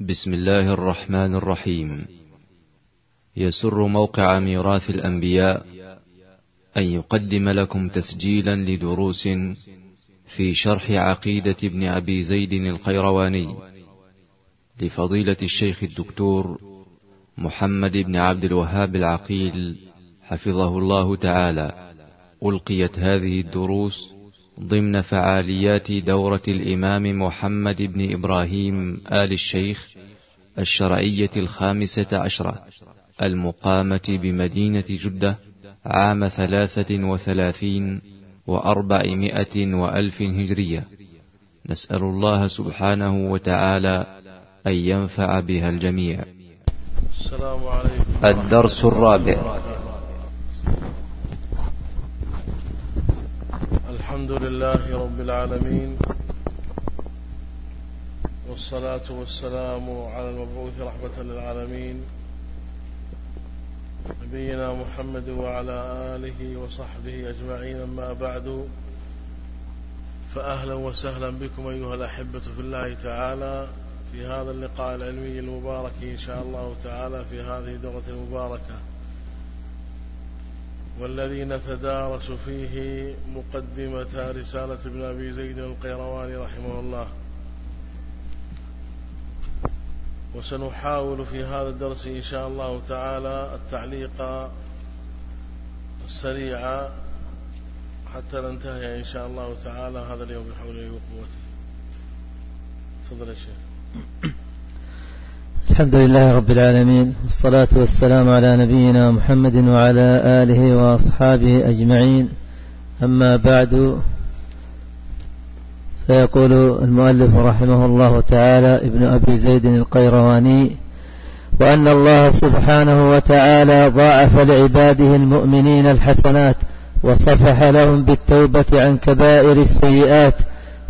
بسم الله الرحمن الرحيم. يسر موقع ميراث الأنبياء أن يقدم لكم تسجيلا لدروس في شرح عقيدة ابن أبي زيد القيرواني لفضيلة الشيخ الدكتور محمد بن عبد الوهاب العقيل حفظه الله تعالى. ألقيت هذه الدروس ضمن فعاليات دورة الإمام محمد بن إبراهيم آل الشيخ الشرعية الخامسة عشرة المقامة بمدينة جدة عام ثلاثة وثلاثين وأربعمائة وألف هجرية. نسأل الله سبحانه وتعالى أن ينفع بها الجميع. السلام عليكم الدرس الرابع. الحمد لله رب العالمين والصلاة والسلام على المبعوث رحمة للعالمين نبينا محمد وعلى آله وصحبه أجمعين أما بعد فأهلا وسهلا بكم أيها الأحبة في الله تعالى في هذا اللقاء العلمي المبارك إن شاء الله تعالى في هذه الدورة المباركة والذي نتدارس فيه مقدمة رسالة ابن أبي زيد القيرواني رحمه الله. وسنحاول في هذا الدرس إن شاء الله تعالى التعليق السريع حتى ننتهي إن شاء الله تعالى هذا اليوم بحوله وقوته. تفضل يا شيخ. الحمد لله رب العالمين والصلاة والسلام على نبينا محمد وعلى آله وأصحابه أجمعين. أما بعد فيقول المؤلف رحمه الله تعالى ابن أبي زيد القيرواني وأن الله سبحانه وتعالى ضاعف لعباده المؤمنين الحسنات وصفح لهم بالتوبة عن كبائر السيئات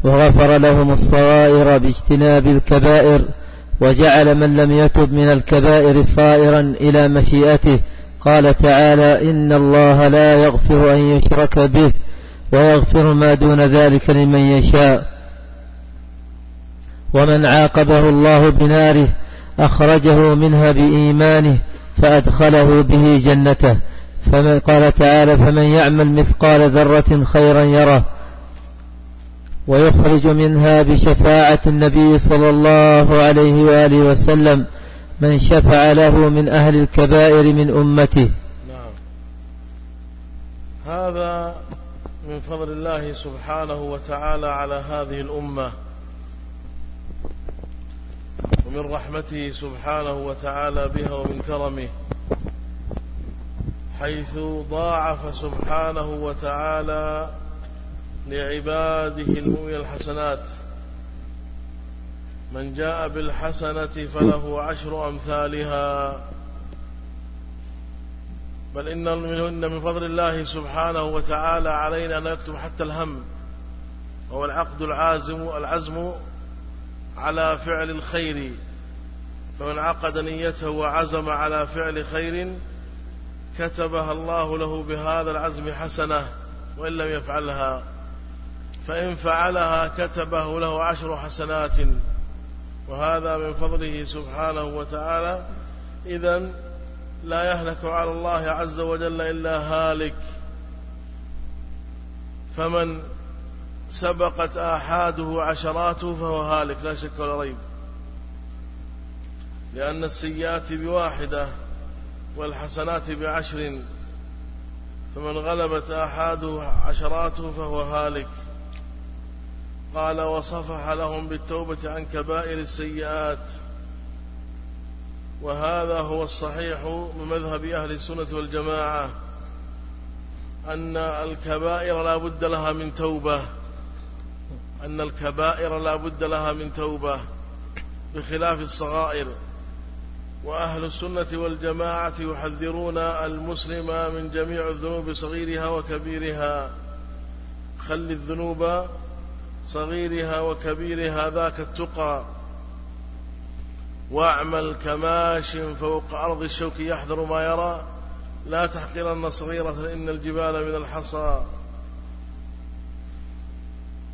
وغفر لهم الصغائر باجتناب الكبائر وجعل من لم يتب من الكبائر صائرا إلى مشيئته. قال تعالى إن الله لا يغفر أن يشرك به ويغفر ما دون ذلك لمن يشاء. ومن عاقبه الله بناره أخرجه منها بإيمانه فأدخله به جنته. فمن قال تعالى فمن يعمل مثقال ذرة خيرا يره. ويخرج منها بشفاعة النبي صلى الله عليه وآله وسلم من شفع له من أهل الكبائر من أمته. نعم. هذا من فضل الله سبحانه وتعالى على هذه الأمة. ومن رحمته سبحانه وتعالى بها ومن كرمه. حيث ضاعف سبحانه وتعالى لعباده المؤمن الحسنات. من جاء بالحسنة فله عشر أمثالها. بل إن من فضل الله سبحانه وتعالى علينا أن يكتب حتى الهم. وهو العقد العازم العزم على فعل الخير. فمن عقد نيته وعزم على فعل خير كتبها الله له بهذا العزم حسنة وإن لم يفعلها. فإن فعلها كتبه له عشر حسنات وهذا من فضله سبحانه وتعالى. إذا لا يهلك على الله عز وجل إلا هالك. فمن سبقت آحاده عشراته فهو هالك لا شك ولا ريب. لأن السيئات بواحدة والحسنات بعشر فمن غلبت آحاده عشراته فهو هالك. قال وصفح لهم بالتوبة عن كبائر السيئات. وهذا هو الصحيح من مذهب أهل السنة والجماعة أن الكبائر لا بد لها من توبة. أن الكبائر لا بد لها من توبة بخلاف الصغائر. وأهل السنة والجماعة يحذرون المسلم من جميع الذنوب صغيرها وكبيرها. خل الذنوب صغيرها وكبيرها ذاك التقى. واعمل كماش فوق أرض الشوك يحذر ما يرى. لا تحقرن صغيرة إن الجبال من الحصى.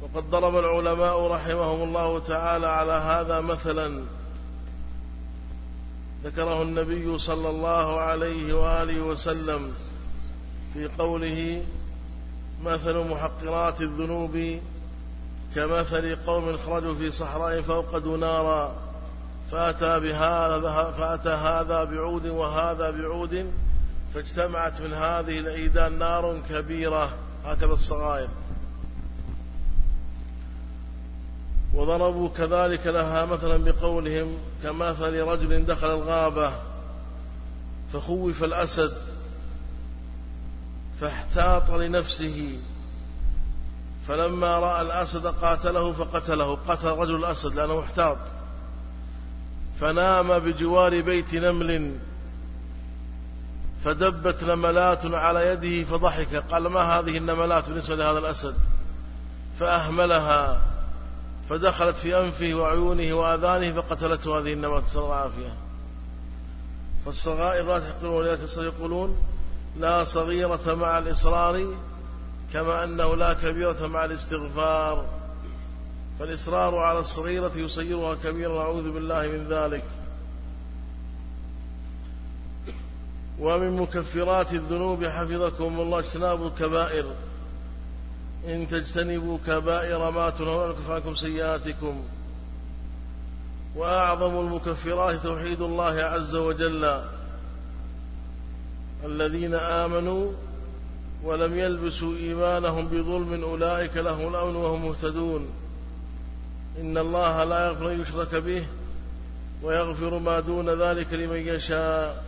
وقد ضرب العلماء رحمهم الله تعالى على هذا مثلا. ذكره النبي صلى الله عليه وآله وسلم في قوله مثل محقرات الذنوب كمثل قوم خرجوا في صحراء فوقدوا نارا فأتى, بهذا فأتى هذا بعود وهذا بعود فاجتمعت من هذه الأيدان نار كبيرة. هكذا الصغائر. وضربوا كذلك لها مثلا بقولهم كمثل رجل دخل الغابة فخوف الأسد فاحتاط لنفسه. فلما رأى الأسد قاتله فقتله قتل رجل الأسد لأنه احتاط فنام بجوار بيت نمل فدبت نملات على يده فضحك. قال ما هذه النملات بالنسبة لهذا الأسد؟ فأهملها فدخلت في أنفه وعيونه وآذانه فقتلته هذه النملات. صلى الله عليه فالصغائر لا تحقرون ولذلك يقولون لا صغيرة مع الإصرار كما أنه لا كبيرة مع الاستغفار فالإصرار على الصغيرة يصيرها كبيرة نعوذ بالله من ذلك. ومن مكفرات الذنوب حفظكم الله اجتناب الكبائر. إن تجتنبوا كبائر ما تنهون عنكم سيئاتكم. وأعظم المكفرات توحيد الله عز وجل. الذين آمنوا ولم يلبسوا إيمانهم بظلم أولئك لهم الأمن وهم مهتدون. إن الله لا يغفر أن يشرك به ويغفر ما دون ذلك لمن يشاء.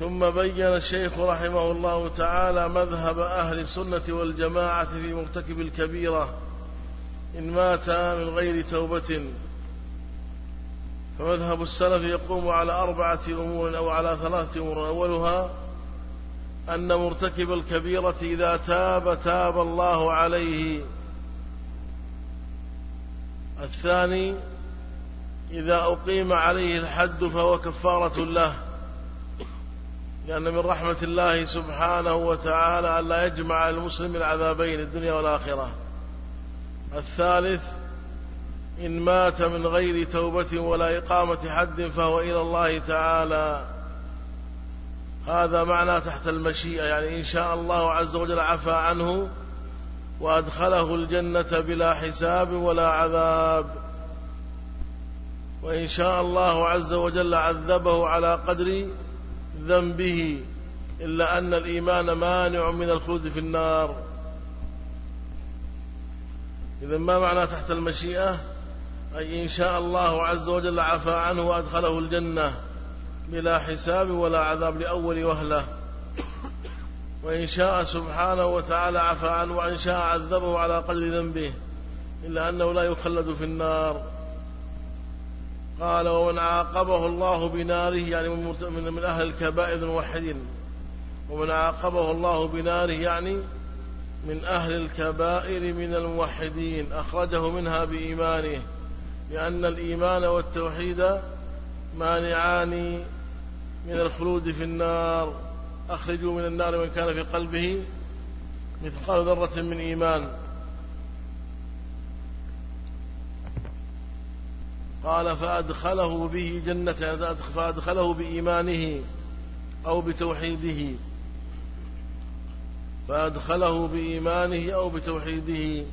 ثم بين الشيخ رحمه الله تعالى مذهب أهل السنة والجماعة في مرتكب الكبيرة. إن مات من غير توبة. فمذهب السلف يقوم على أربعة أمور أو على ثلاثة أمور. أولها أن مرتكب الكبيرة إذا تاب تاب الله عليه. الثاني إذا أقيم عليه الحد فهو كفارة له. لأن من رحمة الله سبحانه وتعالى أن لا يجمع المسلم العذابين الدنيا والآخرة. الثالث إن مات من غير توبة ولا إقامة حد فهو إلى الله تعالى. هذا معنى تحت المشيئة يعني إن شاء الله عز وجل عفى عنه وأدخله الجنة بلا حساب ولا عذاب. وإن شاء الله عز وجل عذبه على قدر ذنبه إلا أن الإيمان مانع من الخلود في النار. إذا ما معنى تحت المشيئة؟ أي إن شاء الله عز وجل عفى عنه وأدخله الجنة. بلا حساب ولا عذاب لأول وهلة. وإن شاء سبحانه وتعالى عفى عنه وإن شاء عذبه على قدر ذنبه إلا أنه لا يخلد في النار. قال ومن عاقبه الله بناره يعني من, من أهل الكبائر الموحدين. ومن عاقبه الله بناره يعني من أهل الكبائر من الموحدين أخرجه منها بإيمانه لأن الإيمان والتوحيد مانعان من الخلود في النار أخرجوا من النار من كان في قلبه مثقال ذرة من إيمان. قال فأدخله به جنة فأدخله بإيمانه أو بتوحيده. فأدخله بإيمانه أو بتوحيده.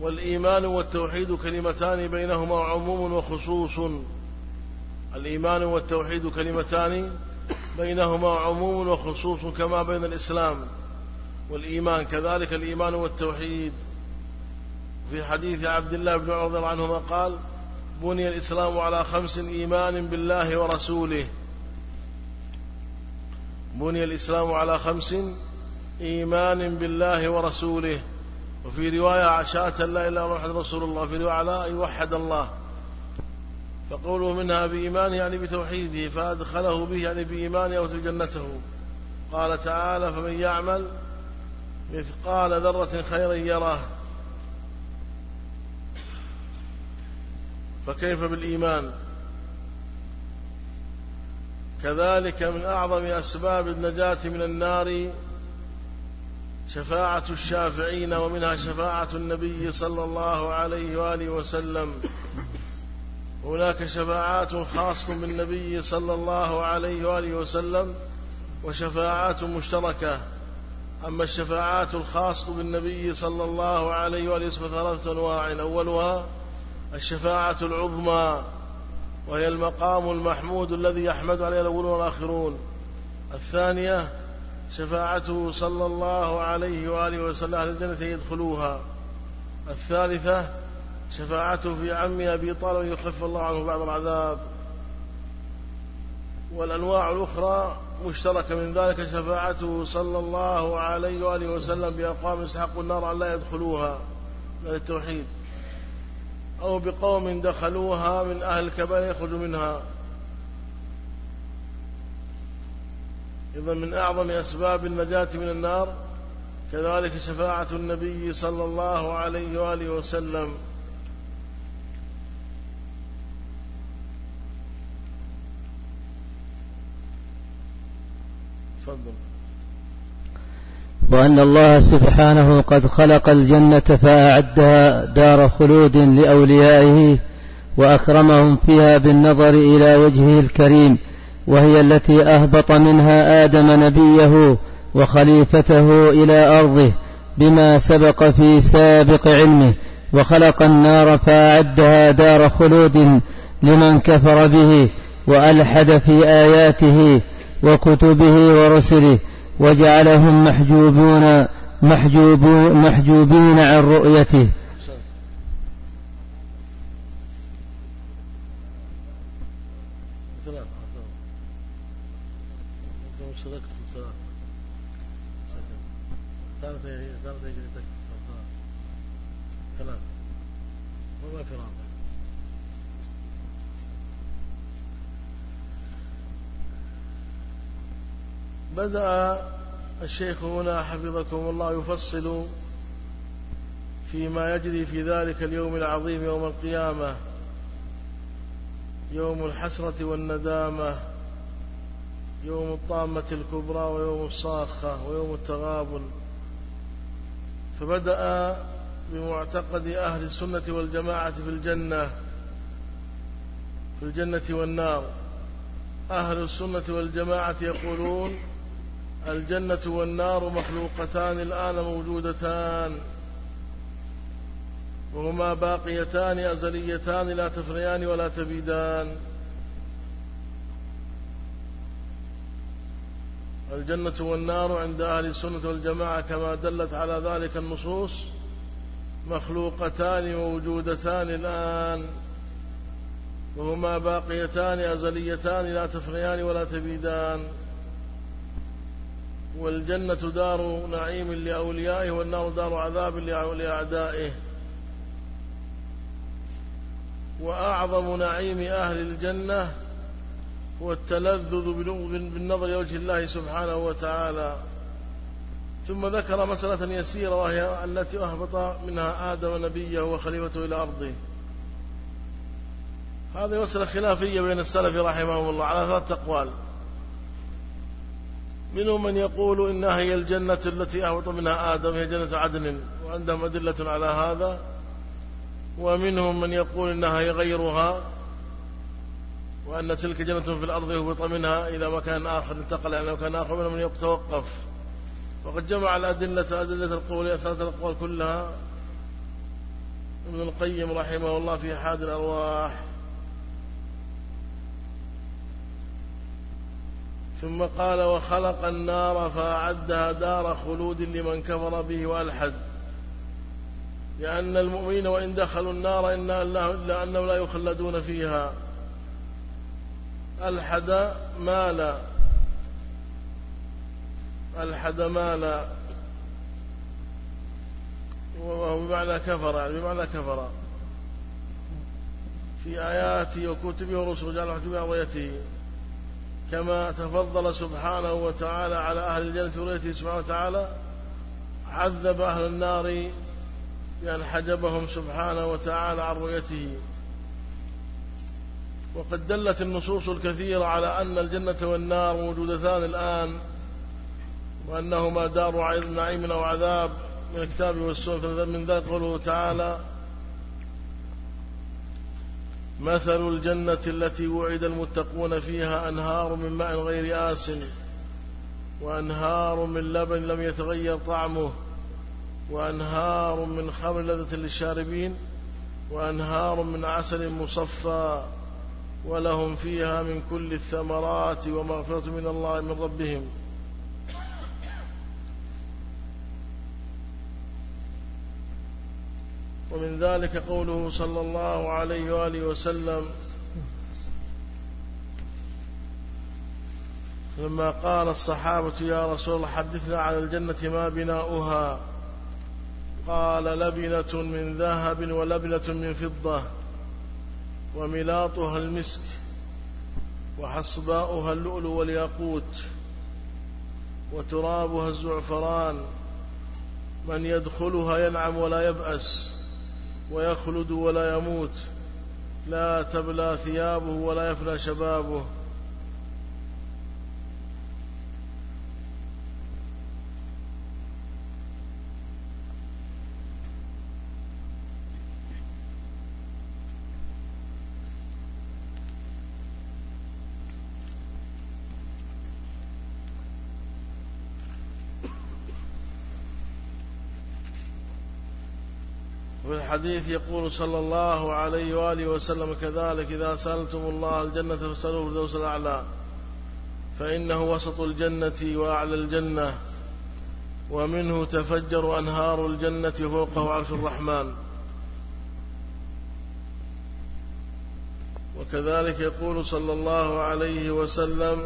والإيمان والتوحيد كلمتان بينهما عموم وخصوص. الإيمان والتوحيد كلمتان بينهما عموم وخصوص كما بين الإسلام والإيمان. كذلك الإيمان والتوحيد. في حديث عبد الله بن عمر رضي الله عنهما قال بني الإسلام على خمس إيمان بالله ورسوله. بني الإسلام على خمس إيمان بالله ورسوله. وفي رواية عشاءة لا إله إلا محمد رسول الله في رواية لا يوحد الله. فقوله منها بإيمانه يعني بتوحيده فأدخله به يعني بإيمانه أو جنته. قال تعالى فمن يعمل مثقال ذرة خيرا يراه. فكيف بالإيمان؟ كذلك من أعظم أسباب النجاة من النار شفاعة الشافعين ومنها شفاعة النبي صلى الله عليه وآله وسلم. هناك شفاعات خاصة بالنبي صلى الله عليه وآله وسلم وشفاعات مشتركة. أما الشفاعات الخاصة بالنبي صلى الله عليه وآله وسلم ثلاثة أنواع. أولها الشفاعة العظمى وهي المقام المحمود الذي يحمد عليه الأولون والآخرون. الثانية شفاعته صلى الله عليه وآله وسلم أهل الجنة يدخلوها. الثالثة شفاعته في عم أبي طالب يخف الله عنه بعض العذاب. والأنواع الأخرى مشتركة من ذلك شفاعته صلى الله عليه وآله وسلم بأقوام يستحقوا النار أن لا يدخلوها من التوحيد أو بقوم دخلوها من أهل الكبائر يخرج منها. إذا من أعظم أسباب النجاة من النار كذلك شفاعة النبي صلى الله عليه وآله وسلم تفضل وأن الله سبحانه قد خلق الجنة فأعدها دار خلود لأوليائه وأكرمهم فيها بالنظر إلى وجهه الكريم وهي التي أهبط منها آدم نبيه وخليفته إلى أرضه بما سبق في سابق علمه وخلق النار فأعدها دار خلود لمن كفر به وألحد في آياته وكتبه ورسله. وجعلهم محجوبون محجوبون محجوبين عن رؤيته. بدأ الشيخ هنا حفظكم الله يفصل فيما يجري في ذلك اليوم العظيم يوم القيامة يوم الحسرة والندامة يوم الطامة الكبرى ويوم الصاخة ويوم التغابن. فبدأ بمعتقد أهل السنة والجماعة في الجنة في الجنة والنار. أهل السنة والجماعة يقولون الجنة والنار مخلوقتان الآن موجودتان وهما باقيتان أزليتان لا تفنيان ولا تبيدان. الجنة والنار عند أهل السنة والجماعة كما دلت على ذلك النصوص مخلوقتان موجودتان الآن وهما باقيتان أزليتان لا تفنيان ولا تبيدان. والجنة دار نعيم لأوليائه والنار دار عذاب لأعدائه وأعظم نعيم أهل الجنة هو التلذذ بالنظر إلى وجه الله سبحانه وتعالى. ثم ذكر مسألة يسيرة وهي التي أهبط منها آدم نبيه وخليفته إلى أرضه. هذه مسألة خلافية بين السلف رحمهم الله على ثلاثة أقوال. منهم من يقول إنها هي الجنة التي أهبط منها آدم هي جنة عدن وعندهم أدلة على هذا. ومنهم من يقول إنها هي غيرها وأن تلك جنة في الأرض يهبط منها إلى مكان آخر انتقل إلى مكان آخر منهم من يتوقف. وقد جمع الأدلة أدلة القول ثلاثة الأقوال كلها. ابن القيم رحمه الله في حاد الأرواح. ثم قال وخلق النار فأعدها دار خلود لمن كفر به وألحد. لأن المؤمنين وإن دخلوا النار إلا أنهم لا يخلدون فيها. ألحد مالا. ألحد مالا. وهو بمعنى كفر يعني بمعنى كفر. في آياته وكتبه ورسله جعل محجوبا رؤيته كما تفضل سبحانه وتعالى على أهل الجنة وريته سبحانه وتعالى عذب أهل النار بأن حجبهم سبحانه وتعالى عن رؤيته. وقد دلت النصوص الكثيرة على أن الجنة والنار موجودتان الآن وأنهما دار نعيم أو عذاب من الكتاب والسنة. من ذلك قوله تعالى مثل الجنة التي وعد المتقون فيها أنهار من ماء غير آس وأنهار من لبن لم يتغير طعمه وأنهار من خمر لذة للشاربين وأنهار من عسل مصفى ولهم فيها من كل الثمرات ومغفرة من الله من ربهم. ومن ذلك قوله صلى الله عليه وآله وسلم لما قال الصحابة يا رسول الله حدثنا على الجنة ما بناؤها قال لبنة من ذهب ولبنة من فضة وملاطها المسك وحصباؤها اللؤلؤ والياقوت وترابها الزعفران من يدخلها ينعم ولا يبأس ويخلد ولا يموت. لا تبلى ثيابه ولا يفنى شبابه. الحديث يقول صلى الله عليه وآله وسلم كذلك إذا سألتم الله الجنة فاسألوه الفردوس الأعلى. فإنه وسط الجنة وأعلى الجنة ومنه تفجر أنهار الجنة فوقه عرش الرحمن. وكذلك يقول صلى الله عليه وسلم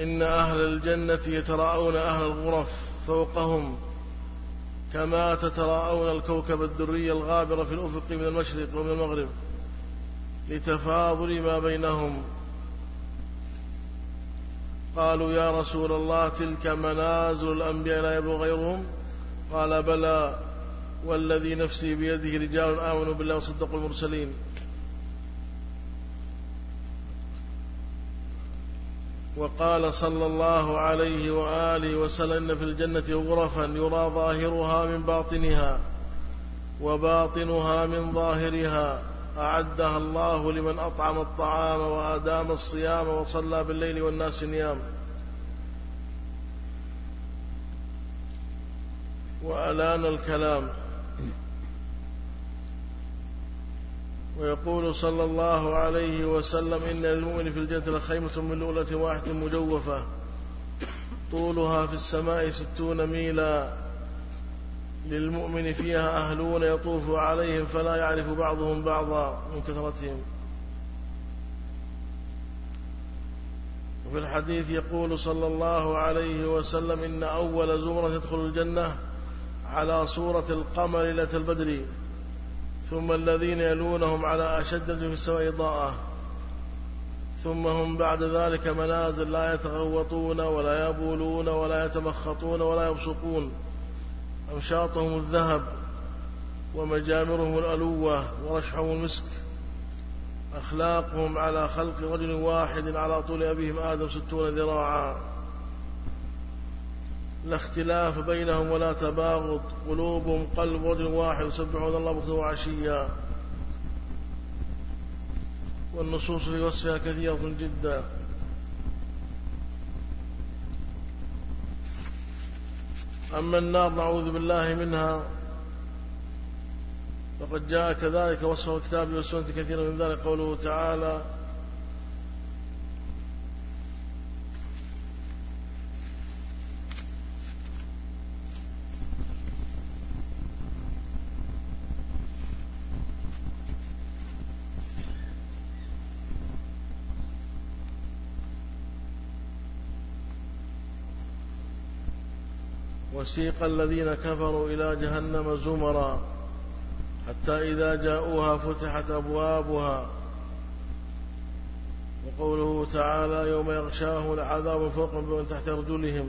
إن أهل الجنة يتراءون أهل الغرف فوقهم. كما تتراءون الكوكب الدري الغابر في الأفق من المشرق ومن المغرب لتفاضل ما بينهم. قالوا يا رسول الله تلك منازل الأنبياء لا يبلغ غيرهم. قال بلى والذي نفسي بيده رجال آمنوا بالله وصدقوا المرسلين. وقال صلى الله عليه وآله وسلم إن في الجنة غرفا يرى ظاهرها من باطنها وباطنها من ظاهرها. أعدها الله لمن أطعم الطعام وأدام الصيام وصلى بالليل والناس نيام. وألان الكلام. ويقول صلى الله عليه وسلم إن للمؤمن في الجنة لخيمة من لؤلة واحدة مجوفة طولها في السماء ستون ميلا للمؤمن فيها أهلون يطوف عليهم فلا يعرف بعضهم بعضا من كثرتهم. وفي الحديث يقول صلى الله عليه وسلم إن أول زمرة تدخل الجنة على صورة القمر ليلة البدر. ثم الذين يلونهم على أشد في السماء ضاءة ثم هم بعد ذلك منازل لا يتغوطون ولا يبولون ولا يتمخطون ولا يبصقون. أمشاطهم الذهب ومجامرهم الألوة ورشحهم المسك. أخلاقهم على خلق رجل واحد على طول أبيهم آدم ستون ذراعا. لا اختلاف بينهم ولا تباغض. قلوبهم قلب رجل واحد يسبحون الله بكرة وعشيا والنصوص في وصفها كثيرة جدا. أما النار نعوذ بالله منها. فقد جاء كذلك وصف الكتاب والسنة كثيرا من ذلك قوله تعالى وسيق الذين كفروا إلى جهنم زمرا حتى إذا جاءوها فتحت أبوابها. وقوله تعالى يوم يغشاهم العذاب فوقهم ومن تحت أرجلهم.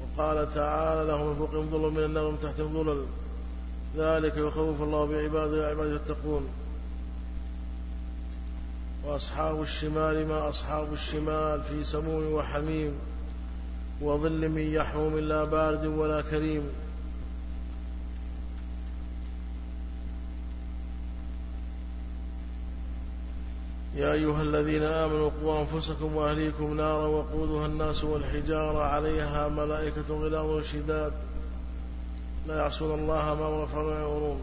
وقال تعالى لهم من فوقهم ظلل من النار ومن تحتهم ظلل ذلك يخوف الله بعباده وعباده يتقون وأصحاب الشمال ما أصحاب الشمال في سموم وحميم. وظل من يحوم لا بارد ولا كريم. يا أيها الذين آمنوا قوا أنفسكم وأهليكم نارا وقودها الناس والحجارة عليها ملائكة غلاظ شداد. لا يعصون الله ما أمر ويأمرون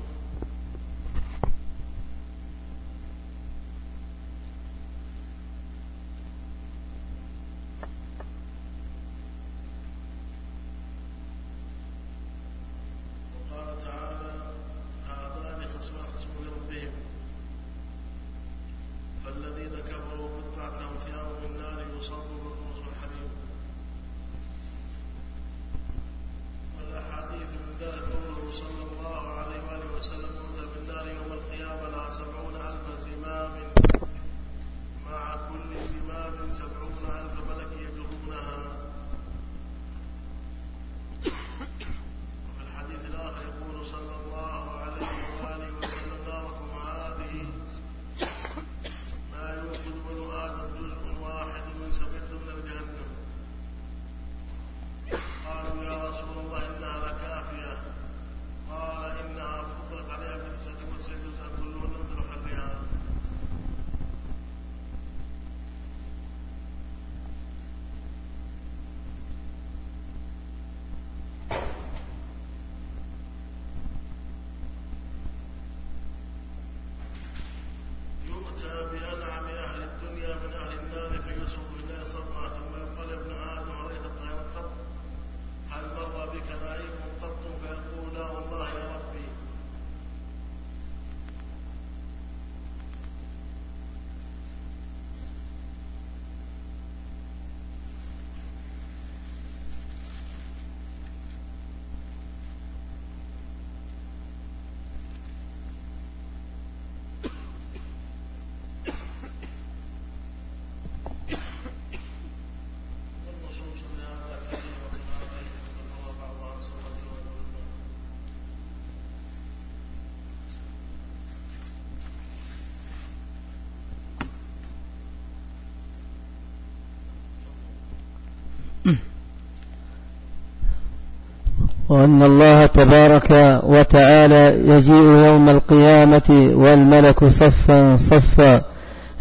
وأن الله تبارك وتعالى يجيء يوم القيامة والملك صفا صفا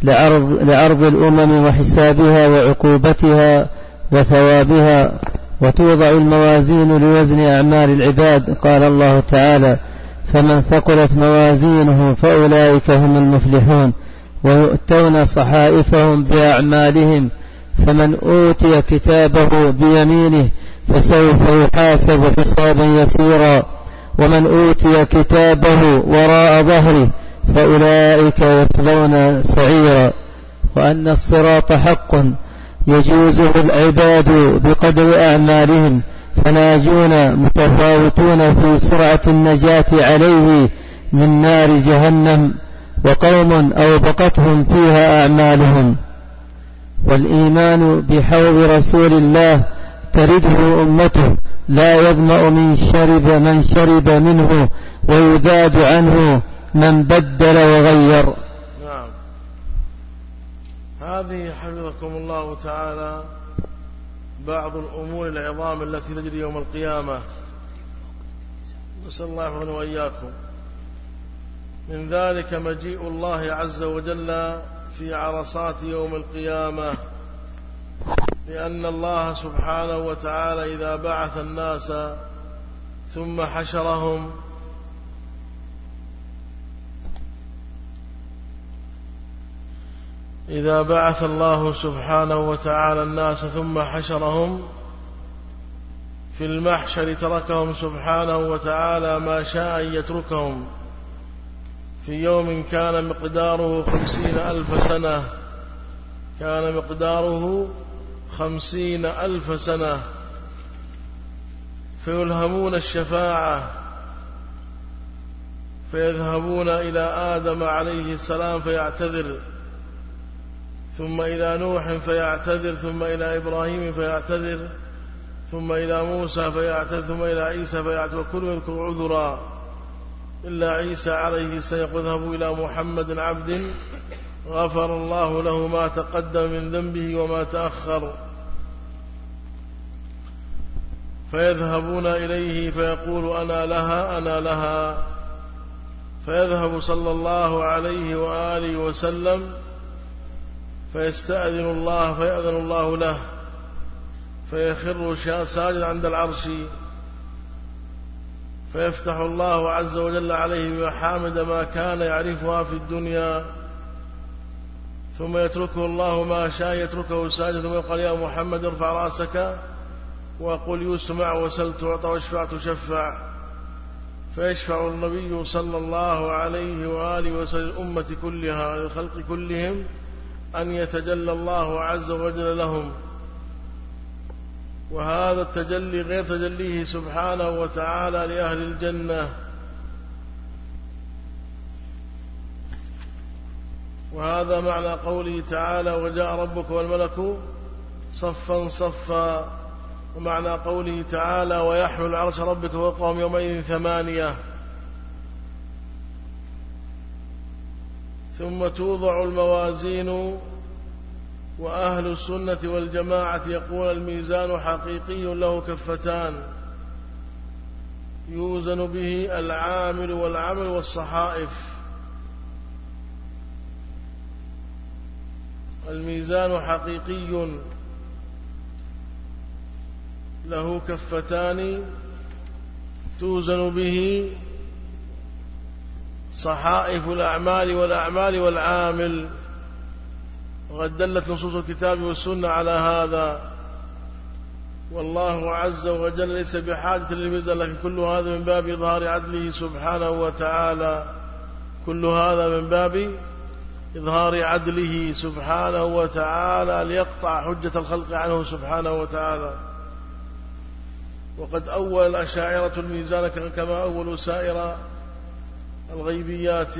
لعرض, لعرض الأمم وحسابها وعقوبتها وثوابها وتوضع الموازين لوزن أعمال العباد. قال الله تعالى فمن ثقلت موازينه فأولئك هم المفلحون ويؤتون صحائفهم بأعمالهم فمن أوتي كتابه بيمينه فسوف يحاسب حسابا يسيرا ومن أوتي كتابه وراء ظهره فأولئك يصلون سعيرا وأن الصراط حق يجوزه العباد بقدر أعمالهم فناجون متفاوتون في سرعة النجاة عليه من نار جهنم وقوم أوبقتهم فيها أعمالهم والإيمان بحوض رسول الله ترده أمته لا يظمأ من شرب من شرب منه ويذاد عنه من بدل وغير. نعم. هذه حفظكم الله تعالى بعض الأمور العظام التي تجري يوم القيامة. نسأل الله يحفظنا وإياكم. من ذلك مجيء الله عز وجل في عرصات يوم القيامة. لأن الله سبحانه وتعالى إذا بعث الناس ثم حشرهم إذا بعث الله سبحانه وتعالى الناس ثم حشرهم في المحشر تركهم سبحانه وتعالى ما شاء أن يتركهم في يوم كان مقداره خمسين ألف سنة كان مقداره خمسين ألف سنة فيلهمون الشفاعة فيذهبون إلى آدم عليه السلام فيعتذر ثم إلى نوح فيعتذر ثم إلى إبراهيم فيعتذر ثم إلى موسى فيعتذر ثم إلى عيسى فيعتذر وكل يذكر عذرا إلا عيسى عليه السلام. يذهب إلى محمد عبد غفر الله له ما تقدم من ذنبه وما تأخر. فيذهبون إليه فيقول أنا لها أنا لها. فيذهب صلى الله عليه وآله وسلم فيستأذن الله فيأذن الله له. فيخر ساجد عند العرش. فيفتح الله عز وجل عليه بمحامد ما كان يعرفها في الدنيا. ثم يتركه الله ما شاء يتركه ساجد ويقول يا محمد ارفع رأسك. وقل يسمع وسل تعطى واشفع تشفع فيشفع النبي صلى الله عليه وآله وسلم الأمة كلها للخلق كلهم أن يتجلى الله عز وجل لهم. وهذا التجلي غير تجليه سبحانه وتعالى لأهل الجنة. وهذا معنى قوله تعالى وجاء ربك والملك صفا صفا ومعنى قوله تعالى ويحمل عرش ربك فوقهم يومئذ ثمانية. ثم توضع الموازين وأهل السنة والجماعة يقول الميزان حقيقي له كفتان. يوزن به العامل والعمل والصحائف. الميزان حقيقي له كفتان توزن به صحائف الأعمال والأعمال والعامل وقد دلت نصوص الكتاب والسنة على هذا. والله عز وجل ليس بحاجة للميزان لكن كل هذا من باب إظهار عدله سبحانه وتعالى. كل هذا من باب إظهار عدله سبحانه وتعالى ليقطع حجة الخلق عنه سبحانه وتعالى. وقد أول الأشاعرة الميزان كما أول سائر الغيبيات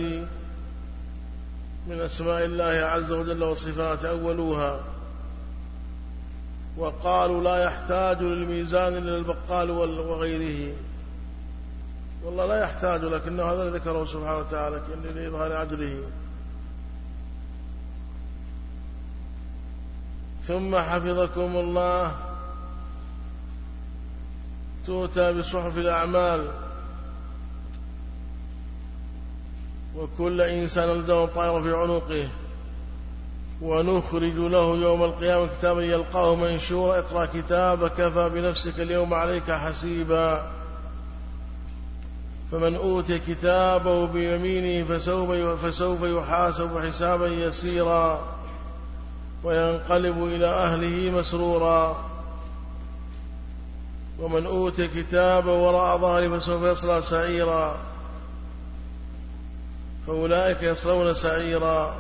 من أسماء الله عز وجل وصفاته أولوها. وقالوا لا يحتاج للميزان إلا البقال وغيره. والله لا يحتاج لكنه هذا ذكره سبحانه وتعالى كأنه لإظهار عدله. ثم حفظكم الله. تؤتى بصحف الأعمال. وكل إنسان الزم طائر في عنقه. ونخرج له يوم القيامة كتابا يلقاه منشورا اقرأ كتابك كفى بنفسك اليوم عليك حسيبا. فمن أوتي كتابه بيمينه فسوف فسوف يحاسب حسابا يسيرا. وينقلب إلى أهله مسرورا. ومن أوتي كتابه وراء ظهره فسوف يصلى سعيرا. فأولئك يصلون سعيرا.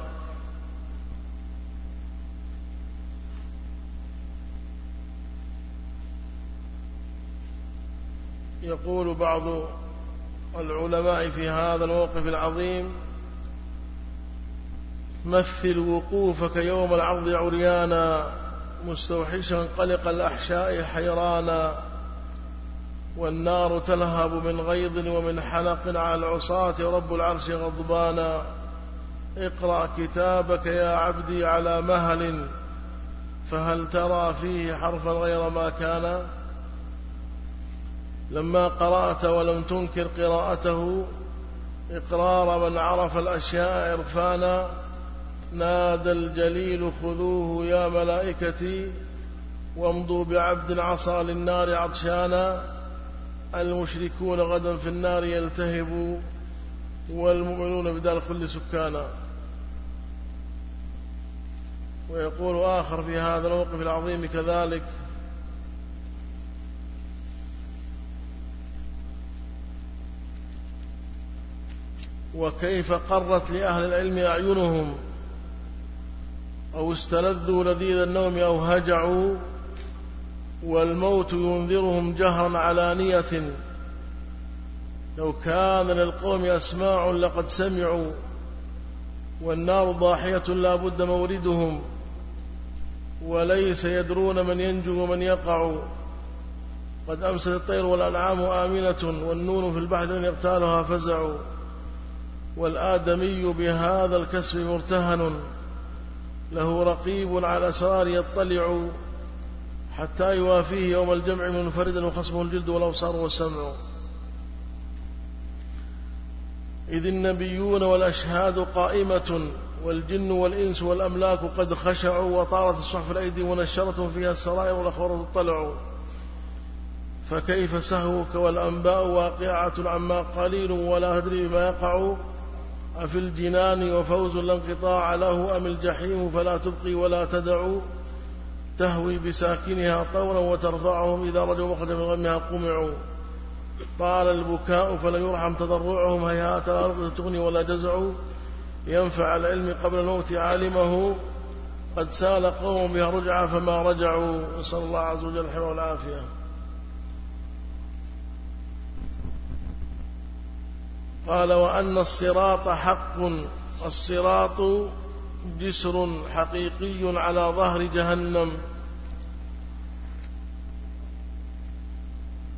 يقول بعض العلماء في هذا الموقف العظيم مثل وقوفك يوم العرض عريانا مستوحشا قلق الأحشاء حيرانا. والنار تلهب من غيظ ومن حنق على العصاة. رب العرش غضبانا. اقرأ كتابك يا عبدي على مهل فهل ترى فيه حرفا غير ما كان؟ لما قرأت ولم تنكر قراءته إقرار من عرف الأشياء عرفانا. نادى الجليل خذوه يا ملائكتي وامضوا بعبد عصى للنار عطشانا. المشركون غدا في النار يلتهبوا والمؤمنون بدار كل سكانا. ويقول آخر في هذا الموقف العظيم كذلك وكيف قرت لأهل العلم أعينهم أو استلذوا لذيذ النوم أو هجعوا والموت ينذرهم جهرا علانية لو كان للقوم أسماع لقد سمعوا والنار ضاحية لا بد موردهم. وليس يدرون من ينجو ومن يقع. قد أمست الطير والأنعام آمنة والنون في البحر لن يغتالها فزع. والآدمي بهذا الكسب مرتهن. له رقيب على سرار يطلع. حتى يوافيه يوم الجمع منفردا وخصمه الجلد والأبصار والسمع. إذ النبيون والأشهاد قائمة والجن والإنس والأملاك قد خشعوا وطارت الصحف الأيدي ونشرت فيها السرائر والأخبار تطلعوا فكيف سهوك والأنباء واقعة عما قليل ولا تدري بما يقع؟ أفي الجنان وفوز لا انقطاع له أم الجحيم فلا تبقي ولا تدع؟ تهوي بساكنها طورا وترفعهم إذا رجوا مخرجا من غمها قمعوا. طال البكاء فلا يرحم تضرعهم هيهات الأرض تغني ولا جزع ينفع العلم قبل الموت عالمه. قد سال قوم بها رجعا فما رجعوا. نسأل الله عز وجل الحمى والعافية. قال وأن الصراط حق الصراط جسر حقيقي على ظهر جهنم.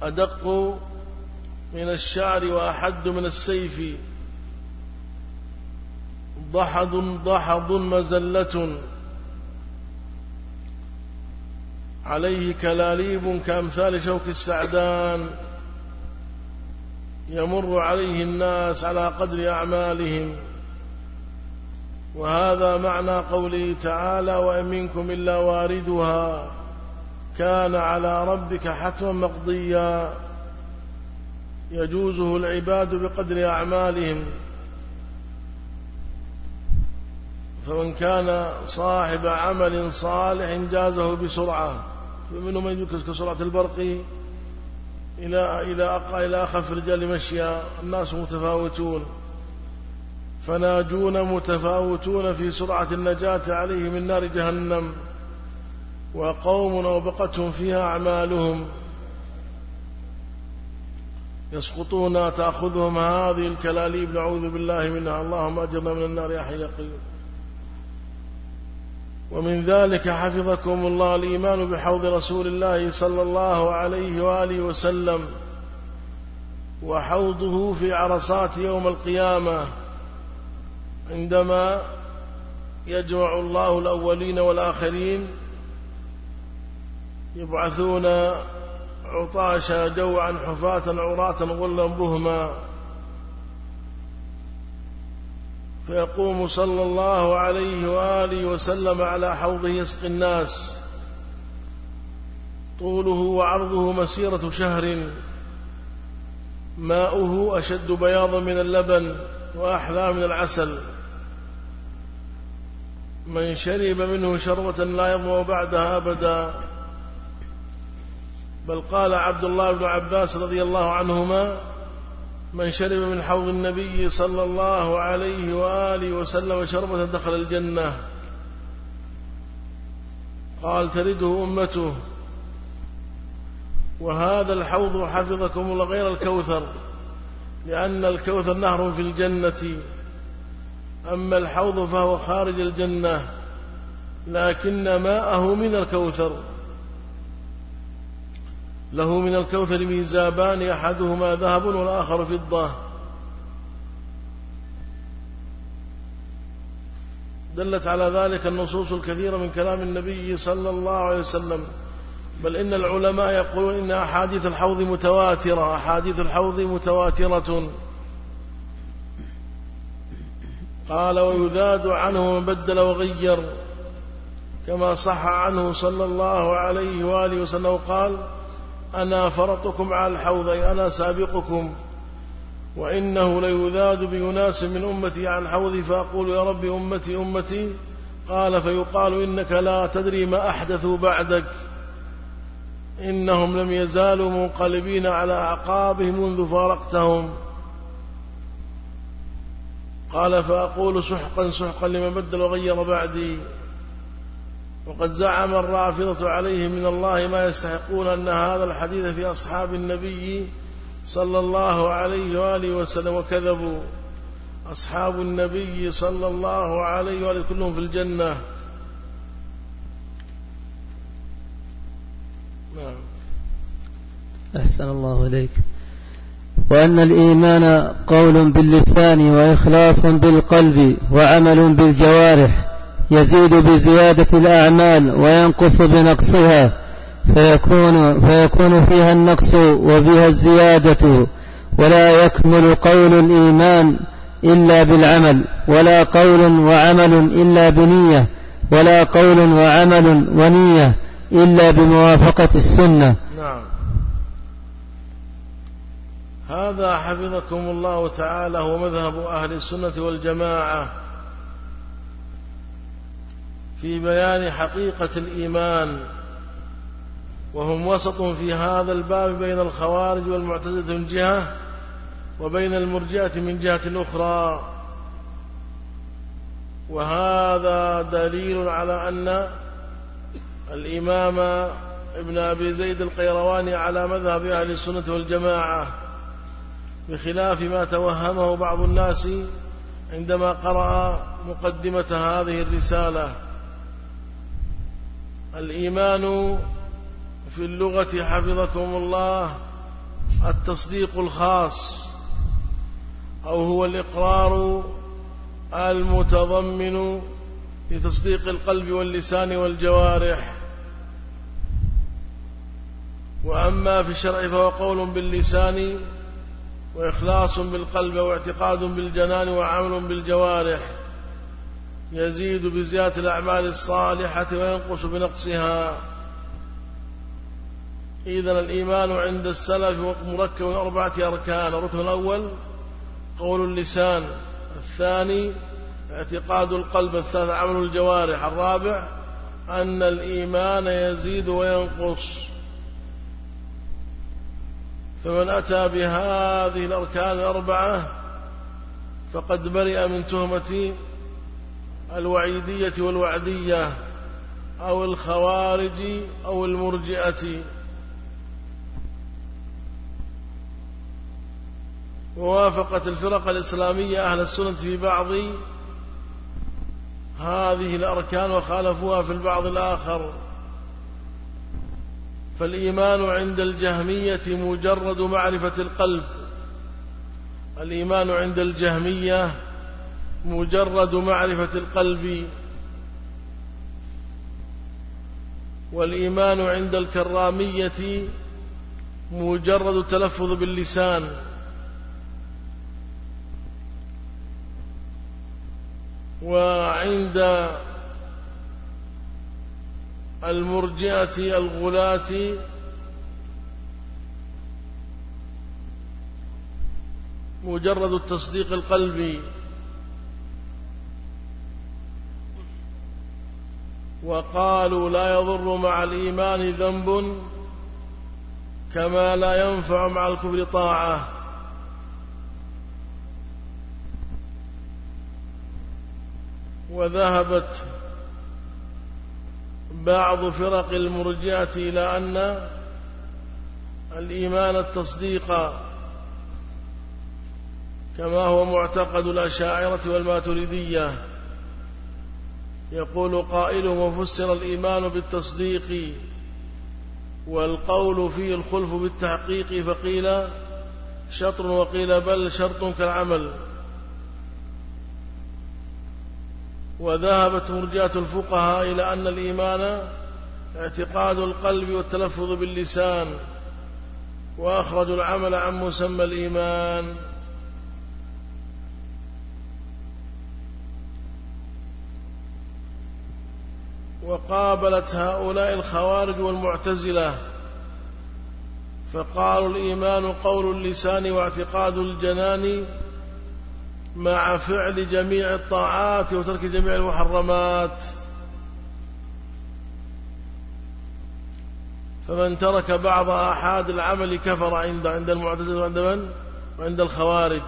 أدق من الشعر وأحد من السيف. ضحض ضحض مزلة. عليه كلاليب كأمثال شوك السعدان. يمر عليه الناس على قدر أعمالهم. وهذا معنى قوله تعالى وإن منكم إلا واردها كان على ربك حتما مقضيا. يجوزه العباد بقدر أعمالهم. فمن كان صاحب عمل صالح جازه بسرعة. فمنهم من يدرك كسرعة البرق إلى إلى إلى أخف رجال مشيا. الناس متفاوتون. فناجون متفاوتون في سرعة النجاة عليه من نار جهنم وقوم أوبقتهم فيها أعمالهم. يسقطون تأخذهم. هذه الكلاليب نعوذ بالله منها. اللهم أجرنا من النار يا حي قيوم. ومن ذلك حفظكم الله الإيمان بحوض رسول الله صلى الله عليه وآله وسلم وحوضه في عرصات يوم القيامة. عندما يجمع الله الأولين والآخرين يبعثون عطاشا جوعا حفاة عراة غلا بهما فيقوم صلى الله عليه وآله وسلم على حوضه يسقي الناس طوله وعرضه مسيرة شهر ماؤه أشد بياضا من اللبن وأحلى من العسل من شرب منه شربة لا يظمأ بعدها أبدا. بل قال عبد الله بن عباس رضي الله عنهما من شرب من حوض النبي صلى الله عليه وآله وسلم شربة دخل الجنة. قال ترده أمته. وهذا الحوض حفظكم الله غير الكوثر لأن الكوثر نهر في الجنة. أما الحوض فهو خارج الجنة لكن ماءه من الكوثر. له من الكوثر ميزابان أحدهما ذهب والآخر فضة. دلت على ذلك النصوص الكثيرة من كلام النبي صلى الله عليه وسلم. بل إن العلماء يقولون إن أحاديث الحوض متواترة أحاديث الحوض متواترة. قال ويذاد عنه من بدل وغير كما صح عنه صلى الله عليه وآله وسلم قال أنا فرطكم على الحوض أي أنا سابقكم وإنه ليذاد بيناس من أمتي عن حوضي فأقول يا رب أمتي أمتي قال فيقال إنك لا تدري ما أحدثوا بعدك إنهم لم يزالوا منقلبين على أعقابهم منذ فارقتهم. قال فأقول سحقا سحقا لمن بدل وغير بعدي. وقد زعم الرافضة عليهم من الله ما يستحقون أن هذا الحديث في أصحاب النبي صلى الله عليه وآله وسلم وكذبوا. أصحاب النبي صلى الله عليه وآله كلهم في الجنة. نعم. أحسن الله إليك. وأن الإيمان قول باللسان وإخلاص بالقلب وعمل بالجوارح يزيد بزيادة الأعمال وينقص بنقصها فيكون, فيكون فيها النقص وبها الزيادة ولا يكمل قول الإيمان إلا بالعمل ولا قول وعمل إلا بنية ولا قول وعمل ونية إلا بموافقة السنة نعم هذا حفظكم الله تعالى هو مذهب أهل السنة والجماعة في بيان حقيقة الإيمان وهم وسط في هذا الباب بين الخوارج والمعتزلة من جهة وبين المرجئة من جهة أخرى. وهذا دليل على أن الإمام ابن أبي زيد القيرواني على مذهب أهل السنة والجماعة. بخلاف ما توهمه بعض الناس عندما قرأ مقدمة هذه الرسالة. الإيمان في اللغة حفظكم الله التصديق الخاص أو هو الإقرار المتضمن لتصديق القلب واللسان والجوارح. وأما في الشرع فهو قول باللسان وإخلاص بالقلب واعتقاد بالجنان وعمل بالجوارح يزيد بزيادة الأعمال الصالحة وينقص بنقصها. إذا الإيمان عند السلف مركب من أربعة أركان. الركن الأول قول اللسان الثاني اعتقاد القلب الثالث عمل الجوارح الرابع أن الإيمان يزيد وينقص. فمن أتى بهذه الأركان الأربعة فقد برئ من تهمة الوعيدية والوعدية أو الخوارج أو المرجئة. ووافقت الفرق الإسلامية أهل السنة في بعض هذه الأركان وخالفوها في البعض الآخر. فالإيمان عند الجهمية مجرد معرفة القلب. الإيمان عند الجهمية مجرد معرفة القلب. والإيمان عند الكرامية مجرد التلفظ باللسان. وعند المرجئة الغلاة. مجرد التصديق القلبي. وقالوا لا يضر مع الإيمان ذنب كما لا ينفع مع الكفر طاعة. وذهبت بعض فرق المرجئة إلى أن الإيمان التصديق كما هو معتقد الأشاعرة والماتريدية. يقول قائلهم وفسر الإيمان بالتصديق والقول فيه الخلف بالتحقيق فقيل شطر وقيل بل شرط كالعمل. وذهبت مرجئة الفقهاء إلى أن الإيمان اعتقاد القلب والتلفظ باللسان وأخرجوا العمل عن مسمى الإيمان. وقابلت هؤلاء الخوارج والمعتزلة فقالوا الإيمان قول اللسان واعتقاد الجنان مع فعل جميع الطاعات وترك جميع المحرمات. فمن ترك بعض آحاد العمل كفر عند عند المعتزلة وعند من؟ وعند الخوارج.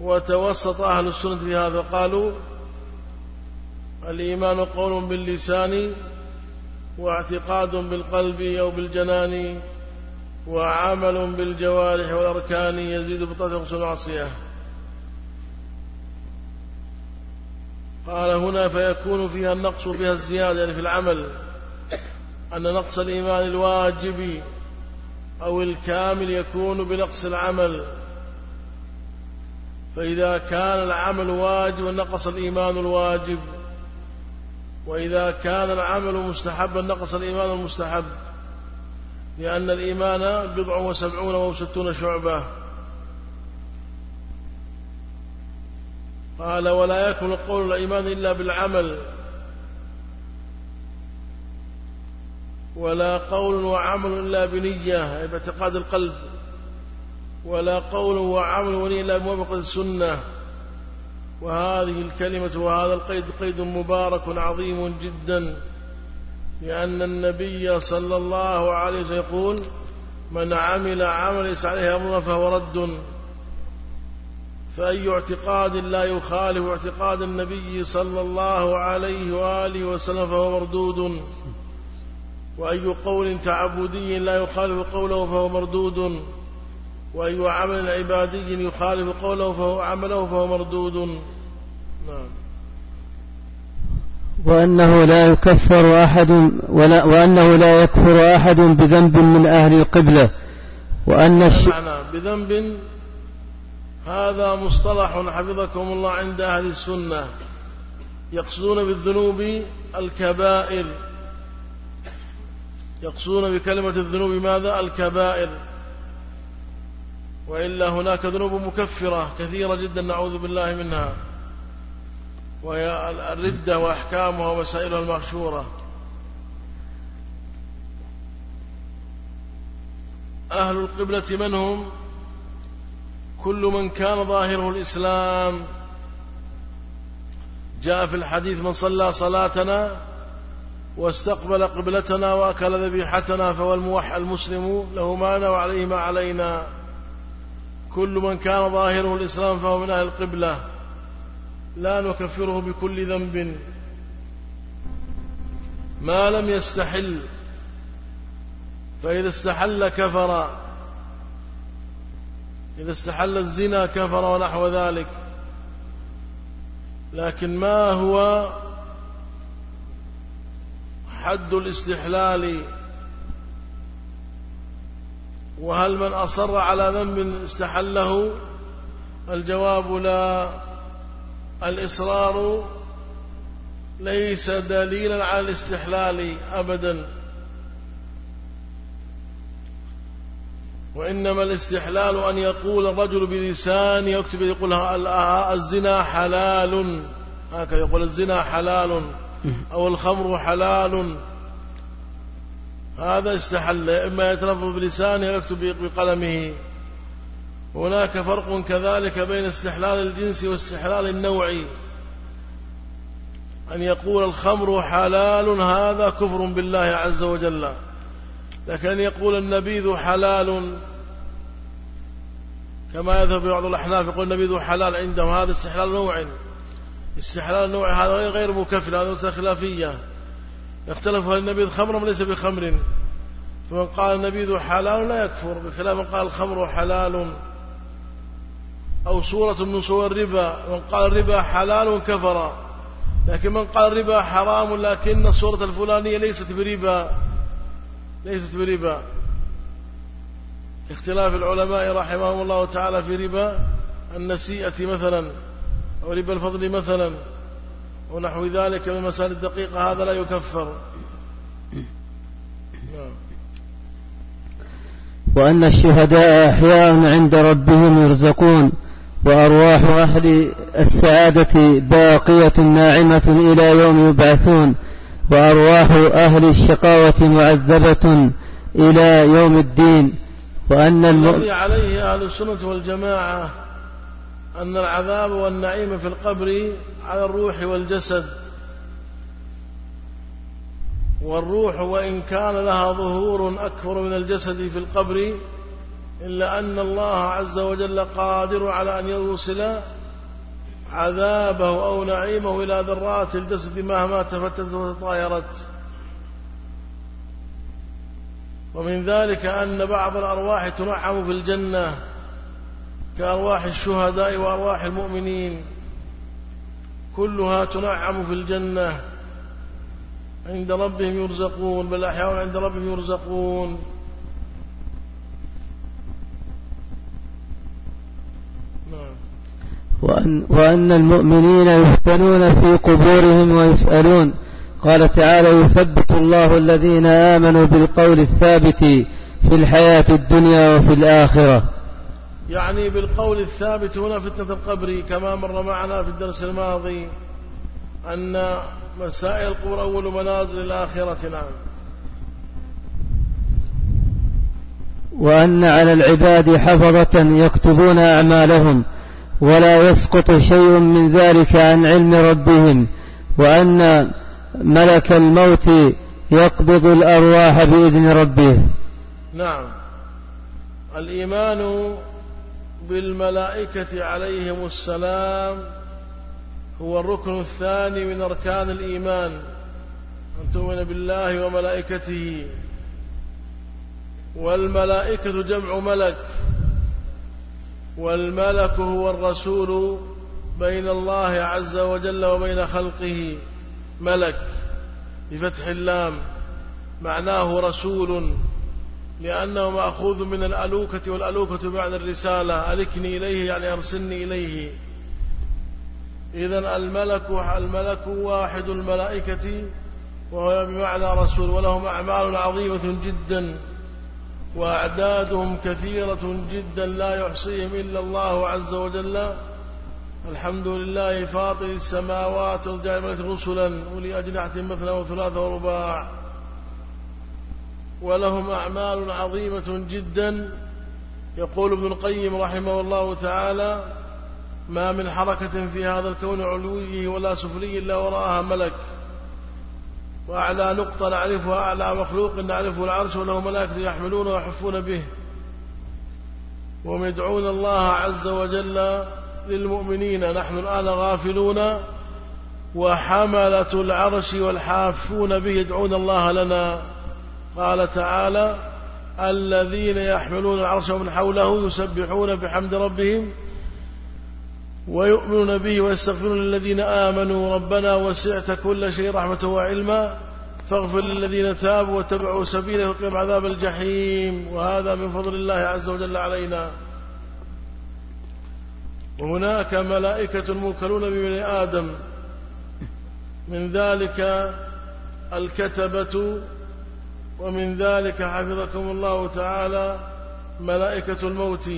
وتوسط أهل السنة في هذا. قالوا الإيمان قول باللسان واعتقاد بالقلب أو بالجنان. وعمل بالجوارح والأركان يزيد بطاعة المعصية. قال هنا فيكون فيها النقص وفيها الزيادة يعني في العمل. أن نقص الإيمان الواجب أو الكامل يكون بنقص العمل. فإذا كان العمل واجبا نقص الإيمان الواجب. وإذا كان العمل مستحبا نقص الإيمان المستحب. لأن الإيمان بضع وسبعون وستون شعبة. قال ولا يكمل قول الإيمان إلا بالعمل. ولا قول وعمل إلا بنية أي باعتقاد القلب. ولا قول وعمل إلا بموافقة السنة. وهذه الكلمة وهذا القيد قيد مبارك عظيم جدا. لأن النبي صلى الله عليه وسلم يقول من عمل عمل ليس عليه أمرنا فهو رد. فأي اعتقاد لا يخالف اعتقاد النبي صلى الله عليه وآله وسلم فهو مردود. وأي قول تعبدي لا يخالف قوله فهو مردود. وأي عمل عبادي يخالف قوله فهو عمله فهو مردود. نعم. وأنه لا يكفر أحد ولا وأنه لا يكفر أحد بذنب من أهل القبلة. وأن الش... معنى بذنب هذا مصطلح حفظكم الله عند أهل السنة. يقصدون بالذنوب الكبائر. يقصدون بكلمة الذنوب ماذا؟ الكبائر. وإلا هناك ذنوب مكفرة كثيرة جدا نعوذ بالله منها. وهي الردة وأحكامها ومسائلها المغشورة. أهل القبلة من هم؟ كل من كان ظاهره الإسلام. جاء في الحديث من صلى صلاتنا واستقبل قبلتنا وأكل ذبيحتنا فهو الموحى المسلم له مانا وعليه ما علينا. كل من كان ظاهره الإسلام فهو من أهل القبلة. لا نكفره بكل ذنب. ما لم يستحل فإذا استحل كفر إذا استحل الزنا كفر ونحو ذلك. لكن ما هو حد الاستحلال؟ وهل من أصر على ذنب استحله؟ الجواب لا. الإصرار ليس دليلا على الاستحلال أبدا وإنما الاستحلال أن يقول الرجل بلسانه يكتب يقول الزنا حلال. هكذا يقول الزنا حلال أو الخمر حلال. هذا استحل إما يتلفظ بلسانه ويكتب بقلمه. هناك فرق كذلك بين استحلال الجنس واستحلال النوعي أن يقول الخمر حلال هذا كفر بالله عز وجل. لكن أن يقول النبيذ حلال كما يذهب بعض الأحناف يقول النبيذ حلال عندهم هذا استحلال نوع. استحلال النوع هذا غير مكفر هذا مسألة خلافية. يختلف هل النبيذ خمر أم ليس بخمر. فمن قال النبيذ حلال لا يكفر بخلاف من قال الخمر حلال. أو صورة من صور الربا من قال الربا حلال كفر. لكن من قال الربا حرام لكن الصورة الفلانية ليست بربا. ليست بربا. اختلاف العلماء رحمهم الله تعالى في ربا النسيئة مثلا أو ربا الفضل مثلا ونحو ذلك من المسائل الدقيقة هذا لا يكفر. نعم. وأن الشهداء أحياء عند ربهم يرزقون. وأرواح أهل السعادة باقية ناعمة إلى يوم يبعثون وأرواح أهل الشقاوة معذبة إلى يوم الدين. وأن الذي عليه أهل السنة والجماعة أن العذاب والنعيم في القبر على الروح والجسد والروح وإن كان لها ظهور أكبر من الجسد في القبر إلا أن الله عز وجل قادر على أن يوصل عذابه أو نعيمه إلى ذرات الجسد مهما تفتت وتطايرت. ومن ذلك أن بعض الأرواح تنعم في الجنة كأرواح الشهداء وأرواح المؤمنين. كلها تنعم في الجنة. عند ربهم يرزقون بل أحياء عند ربهم يرزقون. وأن, وأن المؤمنين يفتنون في قبورهم ويسألون. قال تعالى يثبت الله الذين آمنوا بالقول الثابت في الحياة الدنيا وفي الآخرة. يعني بالقول الثابت هنا فتنة القبر كما مر معنا في الدرس الماضي أن مسائل القبور أول منازل الآخرة. نعم. وأن على العباد حفظة يكتبون أعمالهم. ولا يسقط شيء من ذلك عن علم ربهم وأن ملك الموت يقبض الأرواح بإذن ربه. نعم. الإيمان بالملائكة عليهم السلام هو الركن الثاني من أركان الإيمان. أن تؤمن بالله وملائكته. والملائكة جمع ملك. والملك هو الرسول بين الله عز وجل وبين خلقه. ملك بفتح اللام معناه رسول لأنه مأخوذ من الألوكة والألوكة بعد الرسالة. ألكني إليه يعني أرسلني إليه. إذا الملك الملك واحد الملائكة وهو بمعنى رسول ولهم أعمال عظيمة جدا. وأعدادهم كثيرة جدا لا يحصيهم إلا الله عز وجل. الحمد لله فاطر السماوات والجاعل رسلا ولي أجنحة مثلا وثلاثة ورباع. ولهم أعمال عظيمة جدا. يقول ابن القيم رحمه الله تعالى ما من حركة في هذا الكون علوي ولا سفلي إلا وراءها ملك. وأعلى نقطة نعرفها أعلى مخلوق نعرفه العرش وله ملائكة يحملون ويحفون به. وهم يدعون الله عز وجل للمؤمنين. نحن الآن غافلون وحملة العرش والحافون به يدعون الله لنا. قال تعالى الذين يحملون العرش ومن حوله يسبحون بحمد ربهم ويؤمنون به ويستغفرون للذين آمنوا. ربنا وسعت كل شيء رحمة وعلما. فاغفر للذين تابوا واتبعوا سبيله وقهم عذاب الجحيم. وهذا من فضل الله عز وجل علينا. وهناك ملائكة موكلون ببني آدم. من ذلك الكتبة. ومن ذلك حفظكم الله تعالى ملائكة الموت.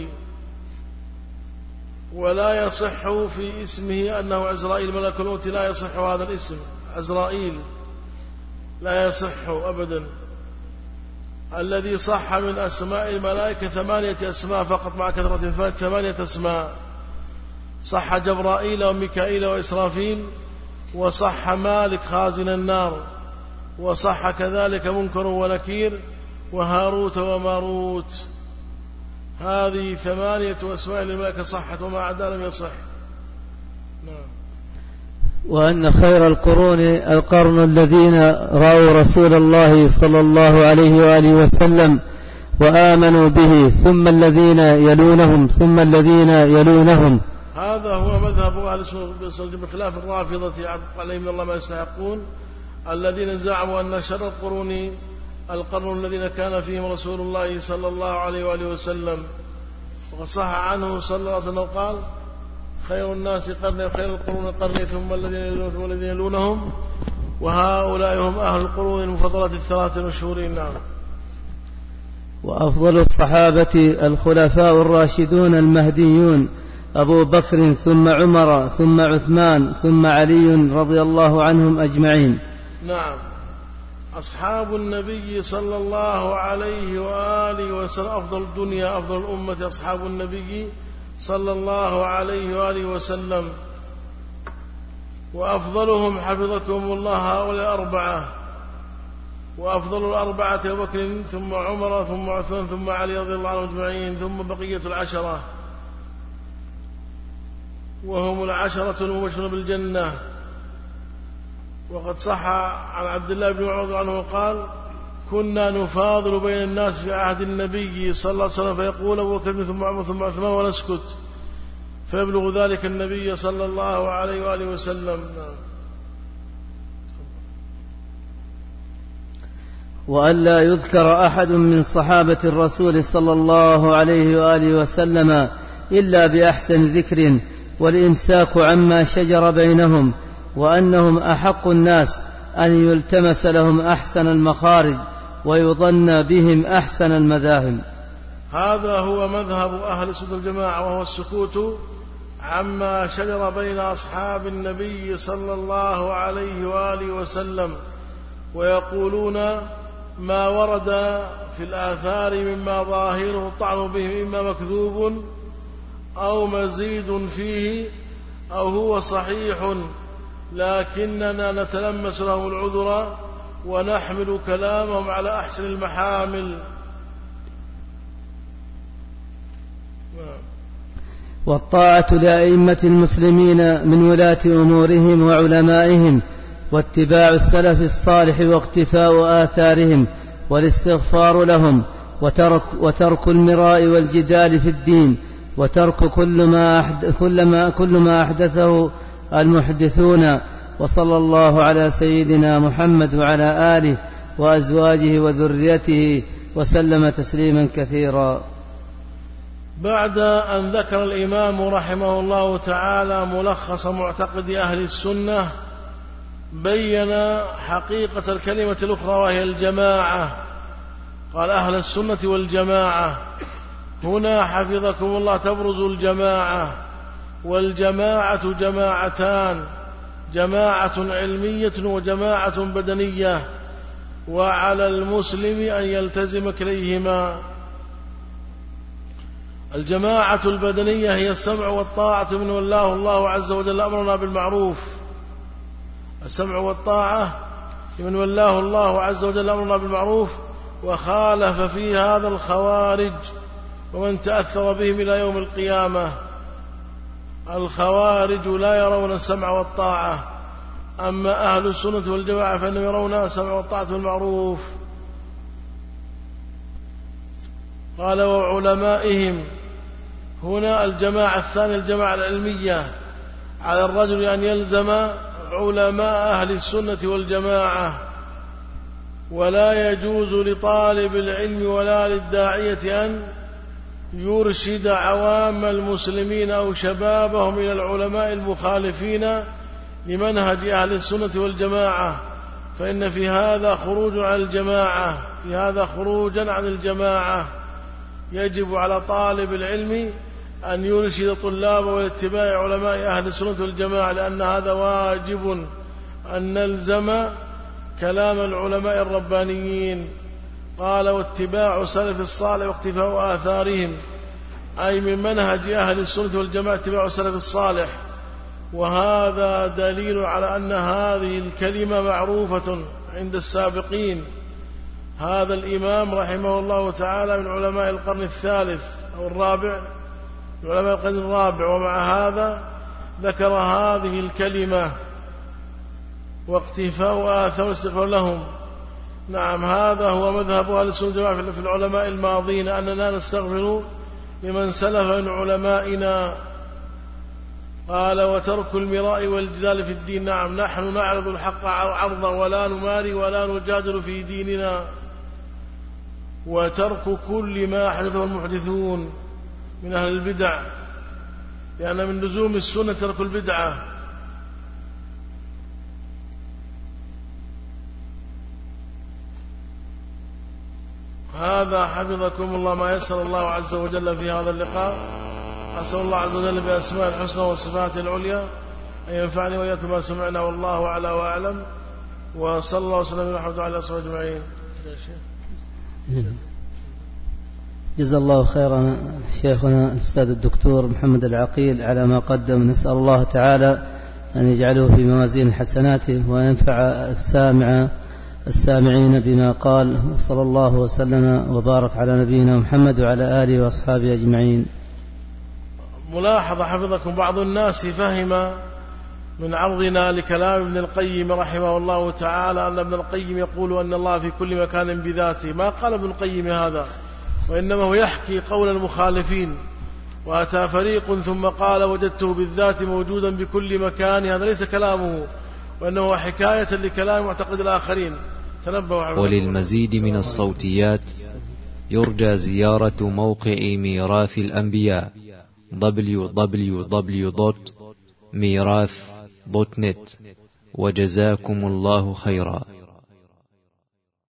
ولا يصح في اسمه أنه عزرائيل ملك الموت لا يصح هذا الاسم. عزرائيل لا يصح أبدا. الذي صح من أسماء الملائكة ثمانية أسماء فقط مع كثرة ثمانية أسماء. صح جبرائيل وميكائيل وإسرافيل وصح مالك خازن النار وصح كذلك منكر ونكير وهاروت وماروت. هذه ثمانية أسماء للملائكة صحت وما عدا لم يصح. نعم. وأن خير القرون القرن الذين رأوا رسول الله صلى الله عليه وآله وسلم وآمنوا به ثم الذين يلونهم ثم الذين يلونهم. هذا هو مذهب أهل السنة بخلاف الرافضة عليهم الله ما يستحقون الذين زعموا أن شر القرون القرن الذين كان فيهم رسول الله صلى الله عليه وآله وسلم. وقد صح عنه صلى الله عليه وسلم قال خير الناس قرني خير القرون قرني ثم الذين يلونهم ثم الذين يلونهم. وهؤلاء هم أهل القرون المفضلة الثلاثة المشهورين. نعم. وأفضل الصحابة الخلفاء الراشدون المهديون أبو بكر ثم عمر ثم عثمان ثم علي رضي الله عنهم أجمعين. نعم. أصحاب النبي صلى الله عليه وآله وسلم أفضل الدنيا أفضل الأمة أصحاب النبي صلى الله عليه وآله وسلم. وأفضلهم حفظكم الله هؤلاء أربعة وأفضل الأربعة أبو بكر ثم عمر ثم عثمان ثم علي رضي الله عنهم أجمعين ثم بقية العشرة. وهم العشرة المبشرون بالجنة. وقد صح عن عبد الله بن عوض عنه قال كنا نفاضل بين الناس في عهد النبي صلى الله عليه وسلم فيقول أبو بكر ثم عمر ثم عثمان ونسكت فيبلغ ذلك النبي صلى الله عليه وآله وسلم. وألا يذكر أحد من صحابة الرسول صلى الله عليه وآله وسلم إلا بأحسن ذكر والإمساك عما شجر بينهم وأنهم أحق الناس أن يلتمس لهم أحسن المخارج ويظن بهم أحسن المذاهب. هذا هو مذهب أهل السنة الجماعة وهو السكوت عما شجر بين أصحاب النبي صلى الله عليه وآله وسلم ويقولون ما ورد في الآثار مما ظاهره الطعن به إما مكذوب أو مزيد فيه أو هو صحيح لكننا نتلمس لهم العذر ونحمل كلامهم على أحسن المحامل. والطاعة لأئمة المسلمين من ولاة أمورهم وعلمائهم واتباع السلف الصالح واقتفاء آثارهم والاستغفار لهم وترك, وترك المراء والجدال في الدين وترك كل ما, أحد كل ما, كل ما أحدثه المحدثون وصلى الله على سيدنا محمد وعلى آله وأزواجه وذريته وسلم تسليما كثيرا. بعد أن ذكر الإمام رحمه الله تعالى ملخص معتقد أهل السنة بين حقيقة الكلمة الأخرى وهي الجماعة. قال أهل السنة والجماعة هنا حفظكم الله تبرز الجماعة. والجماعة جماعتان جماعة علمية وجماعة بدنية وعلى المسلم أن يلتزم كليهما. الجماعة البدنية هي السمع والطاعة من والله الله عز وجل أمرنا بالمعروف. السمع والطاعة من والله الله عز وجل أمرنا بالمعروف وخالف في هذا الخوارج ومن تأثر بهم إلى يوم القيامة. الخوارج لا يرون السمع والطاعة أما أهل السنة والجماعة فإنهم يرون السمع والطاعة بالمعروف قال وعلمائهم هنا الجماعة الثانية الجماعة العلمية على الرجل أن يلزم علماء أهل السنة والجماعة ولا يجوز لطالب العلم ولا للداعية أن يرشد عوام المسلمين أو شبابهم إلى العلماء المخالفين لمنهج أهل السنة والجماعة فإن في هذا خروج عن الجماعة في هذا خروجا عن الجماعة. يجب على طالب العلم أن يرشد طلابه لاتباع علماء أهل السنة والجماعة لأن هذا واجب أن نلزم كلام العلماء الربانيين. قال واتباع سلف الصالح واقتفاء آثارهم أي من منهج أهل السنة والجماعة اتباع السلف الصالح. وهذا دليل على أن هذه الكلمة معروفة عند السابقين. هذا الإمام رحمه الله تعالى من علماء القرن الثالث أو الرابع من علماء القرن الرابع. ومع هذا ذكر هذه الكلمة واقتفاء آثار لهم. نعم هذا هو مذهب أهل السنة والجماعة في العلماء الماضين أننا نستغفر لمن سلف من علمائنا. قال وترك المراء والجدال في الدين. نعم نحن نعرض الحق عرضا ولا نماري ولا نجادل في ديننا. وترك كل ما أحدثه المحدثون من أهل البدع لأن من لزوم السنة ترك البدعة. هذا حفظكم الله ما يسر الله عز وجل في هذا اللقاء. أسأل الله عز وجل بأسماء الحسنى والصفات العليا أن ينفعني وإياكم ما سمعنا والله أعلى وأعلم. وصلى الله وسلم ورحمة على أصحابه أجمعين. جزا الله خيرا شيخنا الأستاذ الدكتور محمد العقيل على ما قدم. نسأل الله تعالى أن يجعله في موازين حسناته وينفع السامع السامعين بما قال وصلى الله وسلم وبارك على نبينا محمد وعلى آله وأصحابه أجمعين. ملاحظة حفظكم بعض الناس فهم من عرضنا لكلام ابن القيم رحمه الله تعالى أن ابن القيم يقول أن الله في كل مكان بذاته. ما قال ابن القيم هذا؟ وإنما هو يحكي قول المخالفين. وأتى فريق ثم قال وجدته بالذات موجودا بكل مكان. هذا ليس كلامه وأنه حكاية لكلام معتقد الآخرين. وللمزيد من الصوتيات يرجى زيارة موقع ميراث الأنبياء www.ميراث.net وجزاكم الله خيرا.